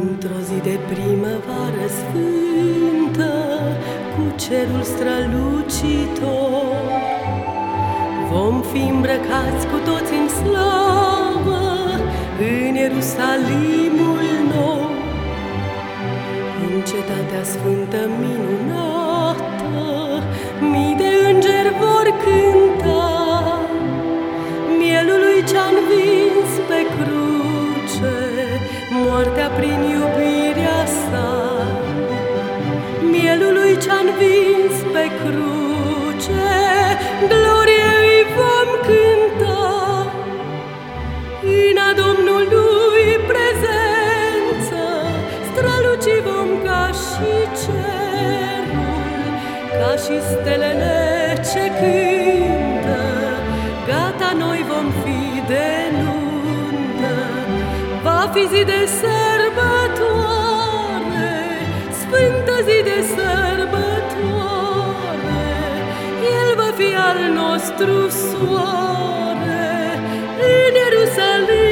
Într-o zi de primăvară sfântă, cu cerul strălucitor, vom fi îmbrăcați cu toți în slavă în Ierusalimul nou. În cetatea sfântă minunată, mii de îngeri vor cânta, mielului ce-a prin iubirea sa. Mielului ce-a învins pe cruce, glorie îi vom cânta. În a Domnului prezență, străluci vom ca și cerul, ca și stelele ce cântă, Zi de sărbătoare, sfântă zi de sărbătoare, El va fi al nostru soare în Ierusalimul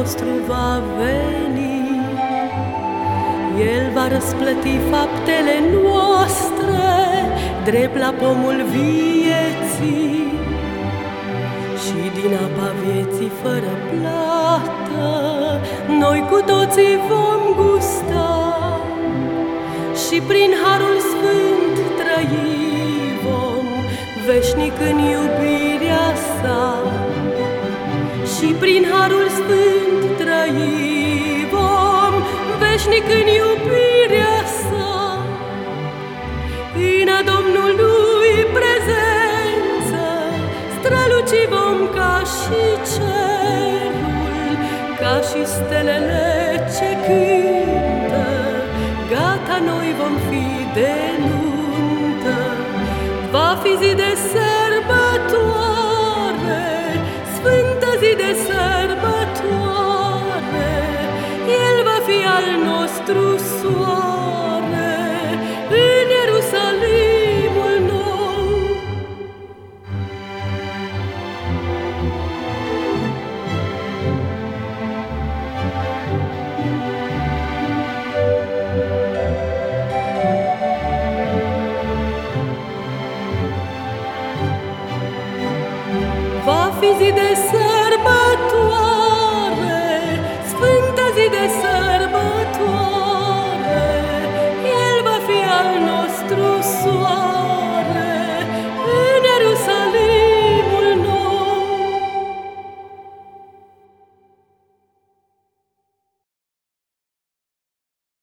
nostru va veni. El va răsplăti faptele noastre, drept la pomul vieții. Și din apa vieții fără plată, noi cu toții vom gusta. Și prin harul sfânt trăi vom, veșnic în iubirea sa. Și prin harul sfânt veșnic în iubirea sa. În a Domnului prezență, străluci vom ca și cerul, ca și stelele ce cântă, gata noi vom fi de nuntă. Va fi zi de sărbătoare, de